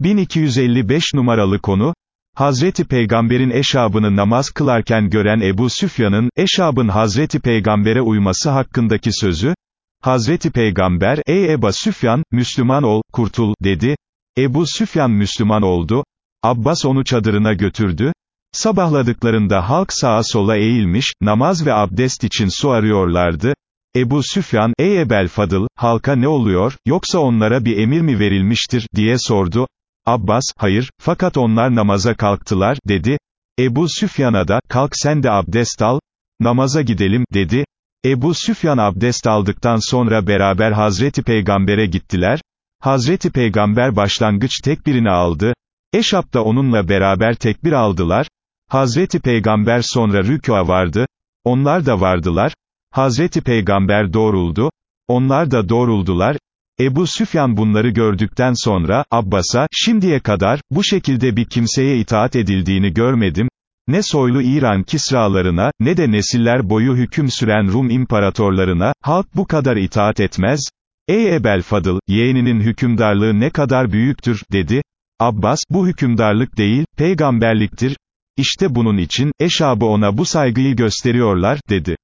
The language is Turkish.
1255 numaralı konu, Hazreti Peygamber'in eşabını namaz kılarken gören Ebu Süfyan'ın, eşabın Hazreti Peygamber'e uyması hakkındaki sözü, Hazreti Peygamber, ey Eba Süfyan, Müslüman ol, kurtul, dedi, Ebu Süfyan Müslüman oldu, Abbas onu çadırına götürdü, sabahladıklarında halk sağa sola eğilmiş, namaz ve abdest için su arıyorlardı, Ebu Süfyan, ey Ebel Fadıl, halka ne oluyor, yoksa onlara bir emir mi verilmiştir, diye sordu, Abbas, hayır, fakat onlar namaza kalktılar, dedi, Ebu Süfyan'a da, kalk sen de abdest al, namaza gidelim, dedi, Ebu Süfyan abdest aldıktan sonra beraber Hazreti Peygamber'e gittiler, Hazreti Peygamber başlangıç tekbirini aldı, Eşap da onunla beraber tekbir aldılar, Hazreti Peygamber sonra rükûa vardı, onlar da vardılar, Hazreti Peygamber doğruldu, onlar da doğruldular, Ebu Süfyan bunları gördükten sonra, Abbas'a, şimdiye kadar, bu şekilde bir kimseye itaat edildiğini görmedim, ne soylu İran kisralarına, ne de nesiller boyu hüküm süren Rum imparatorlarına, halk bu kadar itaat etmez, ey Ebel Fadıl, yeğeninin hükümdarlığı ne kadar büyüktür, dedi, Abbas, bu hükümdarlık değil, peygamberliktir, İşte bunun için, eşabı ona bu saygıyı gösteriyorlar, dedi.